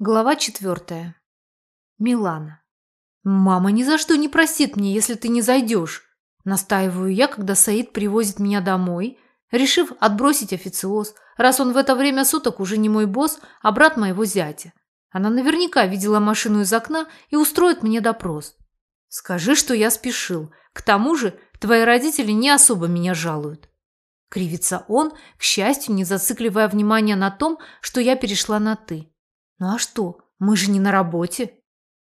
Глава четвертая. Милана. «Мама ни за что не простит мне, если ты не зайдешь», настаиваю я, когда Саид привозит меня домой, решив отбросить официоз, раз он в это время суток уже не мой босс, а брат моего зятя. Она наверняка видела машину из окна и устроит мне допрос. Скажи, что я спешил. К тому же твои родители не особо меня жалуют. Кривится он, к счастью, не зацикливая внимание на том, что я перешла на «ты». Ну а что, мы же не на работе.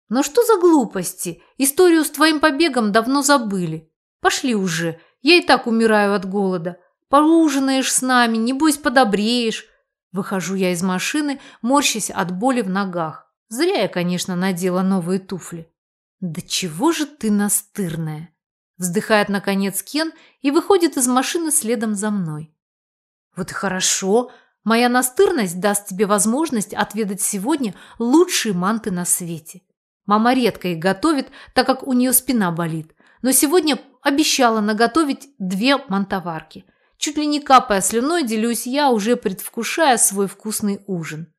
Но что за глупости? Историю с твоим побегом давно забыли. Пошли уже, я и так умираю от голода. Поужинаешь с нами, небось подобреешь. Выхожу я из машины, морщась от боли в ногах. Зря я, конечно, надела новые туфли. Да чего же ты настырная? Вздыхает, наконец, Кен и выходит из машины следом за мной. Вот и хорошо, Моя настырность даст тебе возможность отведать сегодня лучшие манты на свете. Мама редко их готовит, так как у нее спина болит. Но сегодня обещала наготовить две мантоварки. Чуть ли не капая слюной, делюсь я, уже предвкушая свой вкусный ужин.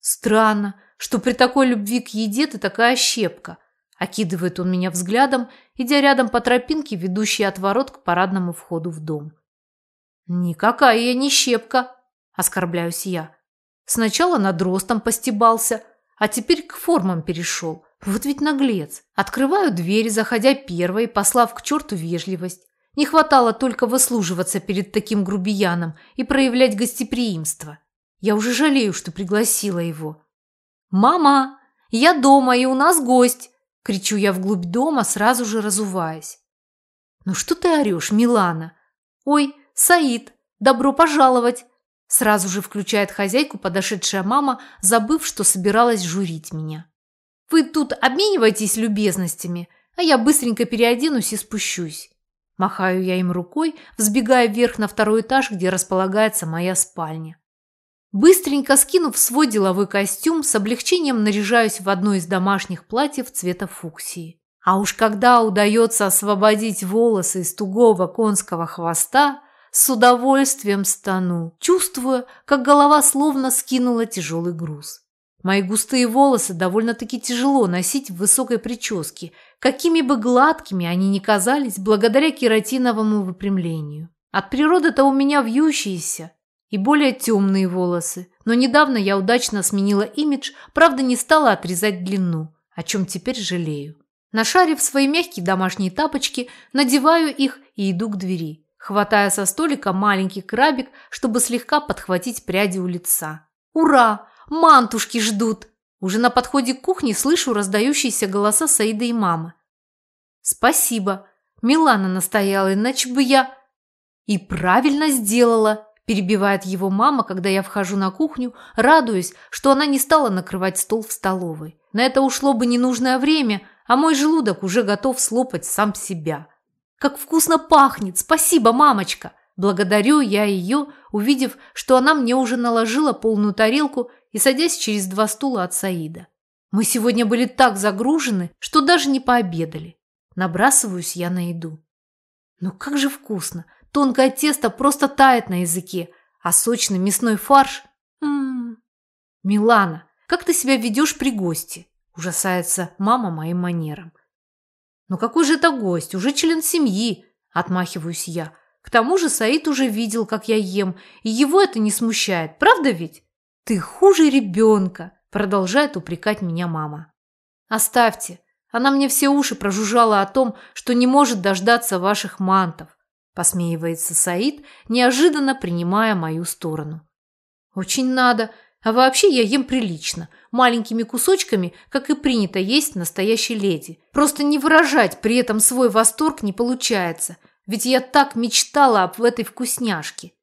Странно, что при такой любви к еде ты такая щепка. Окидывает он меня взглядом, идя рядом по тропинке, ведущей от ворот к парадному входу в дом. Никакая я не щепка, оскорбляюсь я. Сначала над ростом постебался, а теперь к формам перешел. Вот ведь наглец. Открываю дверь, заходя первой, послав к черту вежливость. Не хватало только выслуживаться перед таким грубияном и проявлять гостеприимство. Я уже жалею, что пригласила его. «Мама, я дома, и у нас гость!» – кричу я вглубь дома, сразу же разуваясь. «Ну что ты орешь, Милана?» «Ой, Саид, добро пожаловать!» Сразу же включает хозяйку подошедшая мама, забыв, что собиралась журить меня. «Вы тут обмениваетесь любезностями, а я быстренько переоденусь и спущусь». Махаю я им рукой, взбегая вверх на второй этаж, где располагается моя спальня. Быстренько скинув свой деловой костюм, с облегчением наряжаюсь в одно из домашних платьев цвета фуксии. А уж когда удается освободить волосы из тугого конского хвоста, с удовольствием стану, чувствуя, как голова словно скинула тяжелый груз. Мои густые волосы довольно-таки тяжело носить в высокой прическе, какими бы гладкими они ни казались благодаря кератиновому выпрямлению. От природы-то у меня вьющиеся и более темные волосы, но недавно я удачно сменила имидж, правда не стала отрезать длину, о чем теперь жалею. Нашарив свои мягкие домашние тапочки, надеваю их и иду к двери хватая со столика маленький крабик, чтобы слегка подхватить пряди у лица. «Ура! Мантушки ждут!» Уже на подходе к кухне слышу раздающиеся голоса Саида и мамы. «Спасибо. Милана настояла, иначе бы я...» «И правильно сделала!» – перебивает его мама, когда я вхожу на кухню, радуясь, что она не стала накрывать стол в столовой. На это ушло бы ненужное время, а мой желудок уже готов слопать сам себя. Как вкусно пахнет! Спасибо, мамочка!» Благодарю я ее, увидев, что она мне уже наложила полную тарелку и садясь через два стула от Саида. Мы сегодня были так загружены, что даже не пообедали. Набрасываюсь я на еду. Ну как же вкусно! Тонкое тесто просто тает на языке, а сочный мясной фарш... М Милана, как ты себя ведешь при гости? Ужасается мама моим манерам. «Но какой же это гость? Уже член семьи!» – отмахиваюсь я. К тому же Саид уже видел, как я ем, и его это не смущает, правда ведь? «Ты хуже ребенка!» – продолжает упрекать меня мама. «Оставьте. Она мне все уши прожужжала о том, что не может дождаться ваших мантов», – посмеивается Саид, неожиданно принимая мою сторону. «Очень надо. А вообще я ем прилично, маленькими кусочками, как и принято есть настоящей леди. Просто не выражать при этом свой восторг не получается, ведь я так мечтала об этой вкусняшке.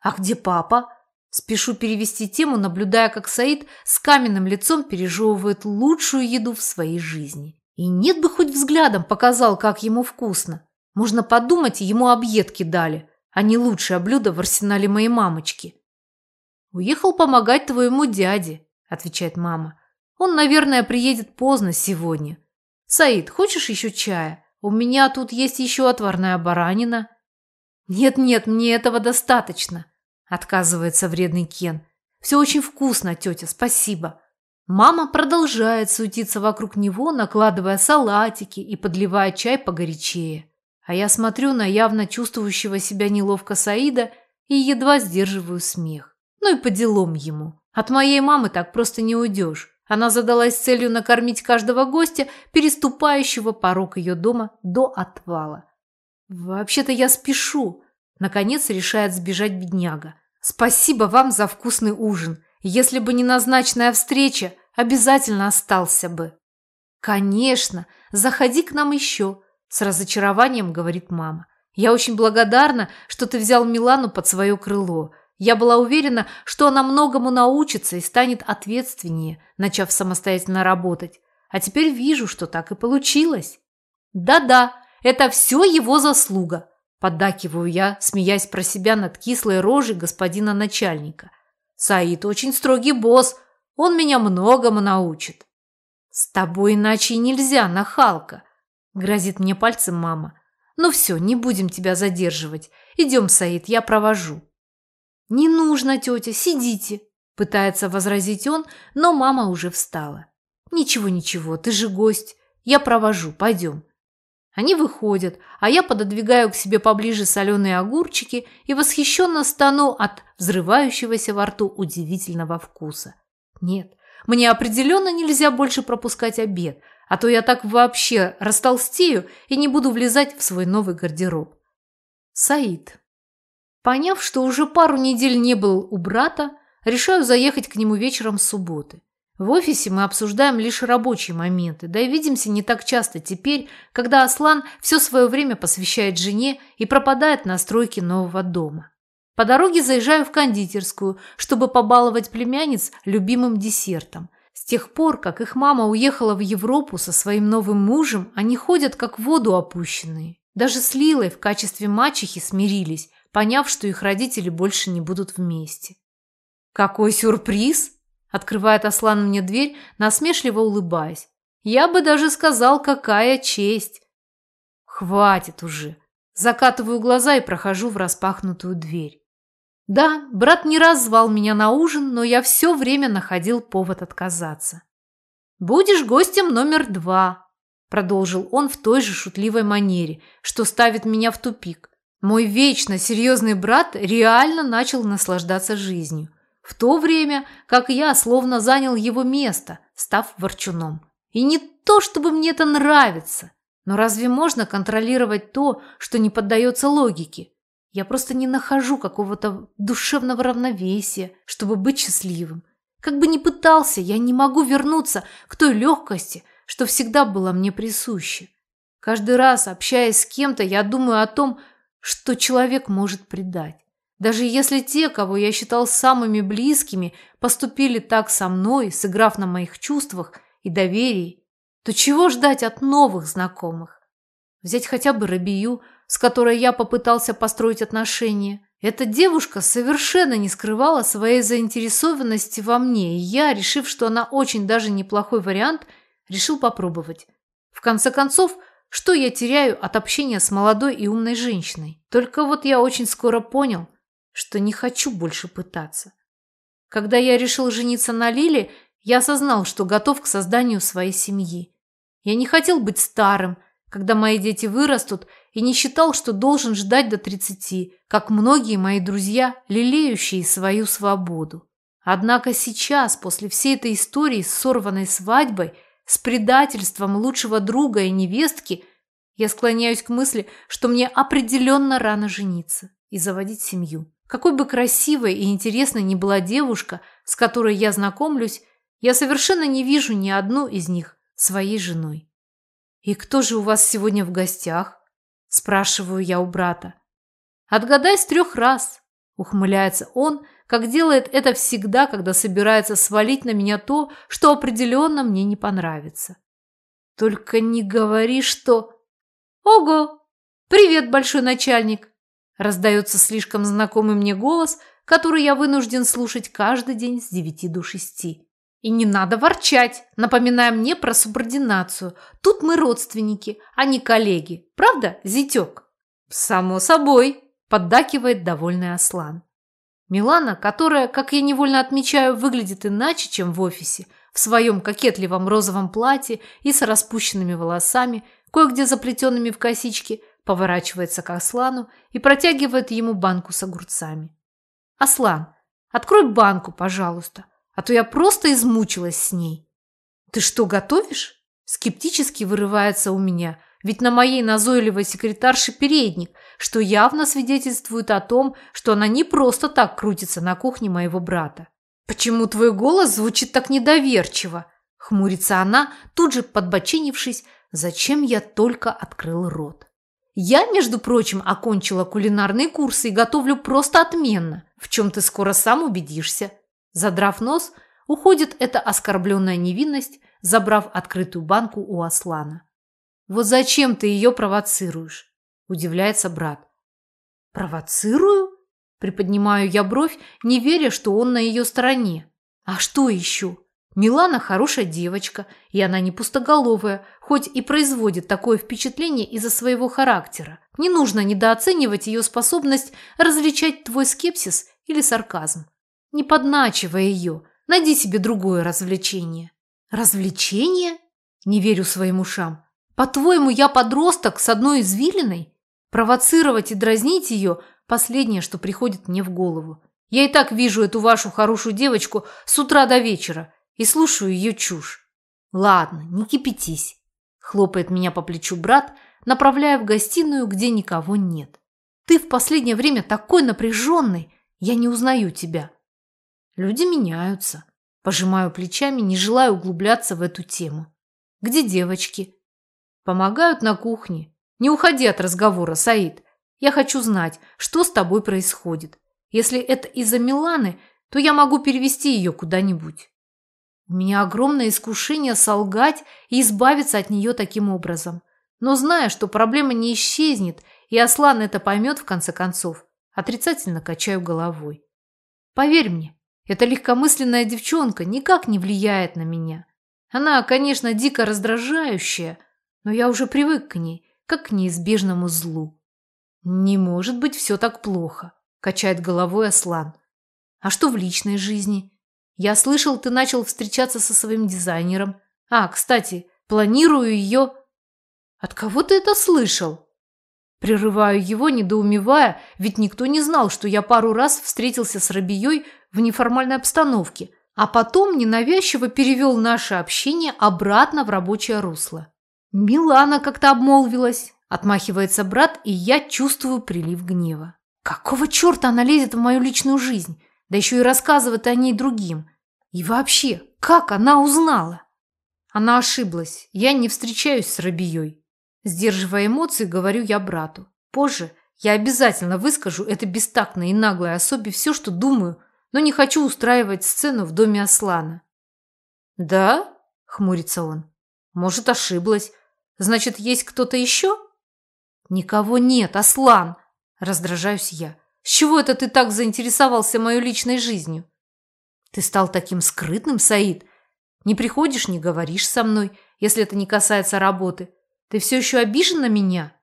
А где папа? Спешу перевести тему, наблюдая, как Саид с каменным лицом пережевывает лучшую еду в своей жизни. И нет бы хоть взглядом показал, как ему вкусно. Можно подумать, ему объедки дали, а не лучшее блюдо в арсенале моей мамочки. «Уехал помогать твоему дяде», – отвечает мама. «Он, наверное, приедет поздно сегодня. Саид, хочешь еще чая? У меня тут есть еще отварная баранина». «Нет-нет, мне этого достаточно», – отказывается вредный Кен. «Все очень вкусно, тетя, спасибо». Мама продолжает суетиться вокруг него, накладывая салатики и подливая чай погорячее. А я смотрю на явно чувствующего себя неловко Саида и едва сдерживаю смех. Ну и по делам ему. От моей мамы так просто не уйдешь. Она задалась целью накормить каждого гостя, переступающего порог ее дома до отвала. «Вообще-то я спешу», – наконец решает сбежать бедняга. «Спасибо вам за вкусный ужин. Если бы не назначенная встреча, обязательно остался бы». «Конечно, заходи к нам еще», – с разочарованием говорит мама. «Я очень благодарна, что ты взял Милану под свое крыло. Я была уверена, что она многому научится и станет ответственнее, начав самостоятельно работать. А теперь вижу, что так и получилось. Да-да, это все его заслуга, поддакиваю я, смеясь про себя над кислой рожей господина начальника. Саид очень строгий босс, он меня многому научит. С тобой иначе нельзя, нахалка, грозит мне пальцем мама. Ну все, не будем тебя задерживать. Идем, Саид, я провожу. «Не нужно, тетя, сидите», – пытается возразить он, но мама уже встала. «Ничего, ничего, ты же гость. Я провожу, пойдем». Они выходят, а я пододвигаю к себе поближе соленые огурчики и восхищенно стану от взрывающегося во рту удивительного вкуса. Нет, мне определенно нельзя больше пропускать обед, а то я так вообще растолстею и не буду влезать в свой новый гардероб. Саид. Поняв, что уже пару недель не был у брата, решаю заехать к нему вечером субботы. В офисе мы обсуждаем лишь рабочие моменты, да и видимся не так часто теперь, когда Аслан все свое время посвящает жене и пропадает на стройке нового дома. По дороге заезжаю в кондитерскую, чтобы побаловать племянниц любимым десертом. С тех пор, как их мама уехала в Европу со своим новым мужем, они ходят как в воду опущенные. Даже с Лилой в качестве мачехи смирились, поняв, что их родители больше не будут вместе. «Какой сюрприз!» – открывает Аслан мне дверь, насмешливо улыбаясь. «Я бы даже сказал, какая честь!» «Хватит уже!» Закатываю глаза и прохожу в распахнутую дверь. Да, брат не раз звал меня на ужин, но я все время находил повод отказаться. «Будешь гостем номер два», – продолжил он в той же шутливой манере, что ставит меня в тупик. Мой вечно серьезный брат реально начал наслаждаться жизнью, в то время как я словно занял его место, став ворчуном. И не то, чтобы мне это нравится, но разве можно контролировать то, что не поддается логике? Я просто не нахожу какого-то душевного равновесия, чтобы быть счастливым. Как бы ни пытался, я не могу вернуться к той легкости, что всегда была мне присуща. Каждый раз, общаясь с кем-то, я думаю о том, что человек может предать. Даже если те, кого я считал самыми близкими, поступили так со мной, сыграв на моих чувствах и доверии, то чего ждать от новых знакомых? Взять хотя бы Рабию, с которой я попытался построить отношения. Эта девушка совершенно не скрывала своей заинтересованности во мне, и я, решив, что она очень даже неплохой вариант, решил попробовать. В конце концов, что я теряю от общения с молодой и умной женщиной? Только вот я очень скоро понял, что не хочу больше пытаться. Когда я решил жениться на Лиле, я осознал, что готов к созданию своей семьи. Я не хотел быть старым, когда мои дети вырастут, и не считал, что должен ждать до 30, как многие мои друзья, лелеющие свою свободу. Однако сейчас, после всей этой истории с сорванной свадьбой, с предательством лучшего друга и невестки, я склоняюсь к мысли, что мне определенно рано жениться и заводить семью. Какой бы красивой и интересной ни была девушка, с которой я знакомлюсь, я совершенно не вижу ни одну из них своей женой. «И кто же у вас сегодня в гостях?» – спрашиваю я у брата. «Отгадай с трех раз», – ухмыляется он – как делает это всегда, когда собирается свалить на меня то, что определенно мне не понравится. Только не говори, что... Ого! Привет, большой начальник! Раздается слишком знакомый мне голос, который я вынужден слушать каждый день с девяти до шести. И не надо ворчать, напоминая мне про субординацию. Тут мы родственники, а не коллеги. Правда, зятек? Само собой, поддакивает довольный Аслан. Милана, которая, как я невольно отмечаю, выглядит иначе, чем в офисе, в своем кокетливом розовом платье и с распущенными волосами, кое-где заплетенными в косички, поворачивается к Аслану и протягивает ему банку с огурцами. «Аслан, открой банку, пожалуйста, а то я просто измучилась с ней». «Ты что, готовишь?» Скептически вырывается у меня, ведь на моей назойливой секретарше передник, что явно свидетельствует о том, что она не просто так крутится на кухне моего брата. «Почему твой голос звучит так недоверчиво?» Хмурится она, тут же подбочинившись, зачем я только открыл рот. Я, между прочим, окончила кулинарные курсы и готовлю просто отменно, в чем ты скоро сам убедишься. Задрав нос, уходит эта оскорбленная невинность, забрав открытую банку у Аслана. «Вот зачем ты ее провоцируешь?» – удивляется брат. «Провоцирую?» – приподнимаю я бровь, не веря, что он на ее стороне. «А что еще?» Милана хорошая девочка, и она не пустоголовая, хоть и производит такое впечатление из-за своего характера. Не нужно недооценивать ее способность различать твой скепсис или сарказм. Не подначивая ее, найди себе другое развлечение. Развлечение? Не верю своим ушам. По-твоему, я подросток с одной извилиной? Провоцировать и дразнить ее – последнее, что приходит мне в голову. Я и так вижу эту вашу хорошую девочку с утра до вечера и слушаю ее чушь. Ладно, не кипятись. Хлопает меня по плечу брат, направляя в гостиную, где никого нет. Ты в последнее время такой напряженный, я не узнаю тебя. Люди меняются. Пожимаю плечами, не желая углубляться в эту тему. Где девочки? Помогают на кухне. Не уходи от разговора, Саид. Я хочу знать, что с тобой происходит. Если это из-за Миланы, то я могу перевести ее куда-нибудь. У меня огромное искушение солгать и избавиться от нее таким образом. Но зная, что проблема не исчезнет, и Аслан это поймет в конце концов, отрицательно качаю головой. Поверь мне, эта легкомысленная девчонка никак не влияет на меня. Она, конечно, дико раздражающая, но я уже привык к ней, как к неизбежному злу. «Не может быть все так плохо», – качает головой Аслан. «А что в личной жизни? Я слышал, ты начал встречаться со своим дизайнером. А, кстати, планирую ее...» «От кого ты это слышал?» Прерываю его, недоумевая, ведь никто не знал, что я пару раз встретился с Рабией в неформальной обстановке, а потом ненавязчиво перевел наше общение обратно в рабочее русло. «Милана как-то обмолвилась», – отмахивается брат, и я чувствую прилив гнева. «Какого черта она лезет в мою личную жизнь? Да еще и рассказывает о ней другим. И вообще, как она узнала?» Она ошиблась. Я не встречаюсь с Рабией. Сдерживая эмоции, говорю я брату. Позже я обязательно выскажу этой бестактной и наглой особе все, что думаю но не хочу устраивать сцену в доме Аслана. «Да?» – хмурится он. «Может, ошиблась. Значит, есть кто-то еще?» «Никого нет, Аслан!» – раздражаюсь я. «С чего это ты так заинтересовался моей личной жизнью?» «Ты стал таким скрытным, Саид. Не приходишь, не говоришь со мной, если это не касается работы. Ты все еще обижен на меня?»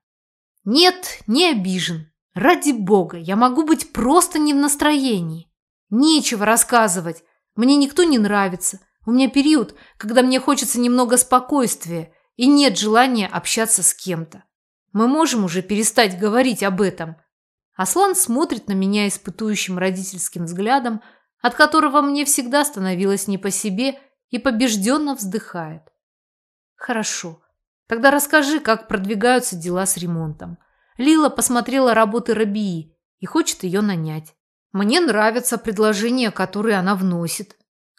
«Нет, не обижен. Ради бога, я могу быть просто не в настроении. Нечего рассказывать. Мне никто не нравится. У меня период, когда мне хочется немного спокойствия и нет желания общаться с кем-то. Мы можем уже перестать говорить об этом. Аслан смотрит на меня испытующим родительским взглядом, от которого мне всегда становилось не по себе, и побежденно вздыхает. Хорошо. Тогда расскажи, как продвигаются дела с ремонтом. Лила посмотрела работы Рабии и хочет ее нанять. Мне нравятся предложения, которые она вносит.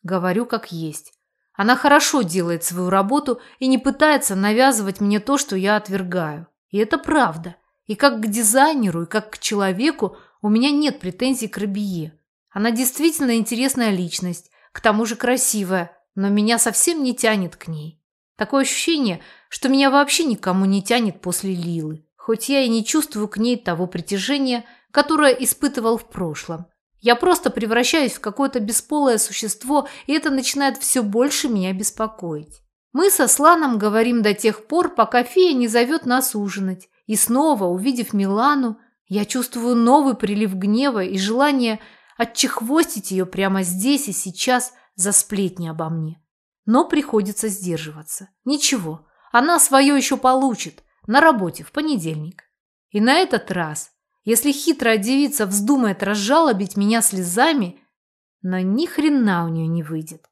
Говорю как есть. Она хорошо делает свою работу и не пытается навязывать мне то, что я отвергаю. И это правда. И как к дизайнеру, и как к человеку у меня нет претензий к Рабие. Она действительно интересная личность, к тому же красивая, но меня совсем не тянет к ней. Такое ощущение, что меня вообще никому не тянет после Лилы, хоть я и не чувствую к ней того притяжения, которое испытывал в прошлом. Я просто превращаюсь в какое-то бесполое существо, и это начинает все больше меня беспокоить. Мы со Сланом говорим до тех пор, пока фея не зовет нас ужинать. И снова, увидев Милану, я чувствую новый прилив гнева и желание отчехвостить ее прямо здесь и сейчас за сплетни обо мне. но приходится сдерживаться. Ничего, она свое еще получит на работе в понедельник. И на этот раз, если хитрая девица вздумает разжалобить меня слезами, но ни хрена у нее не выйдет.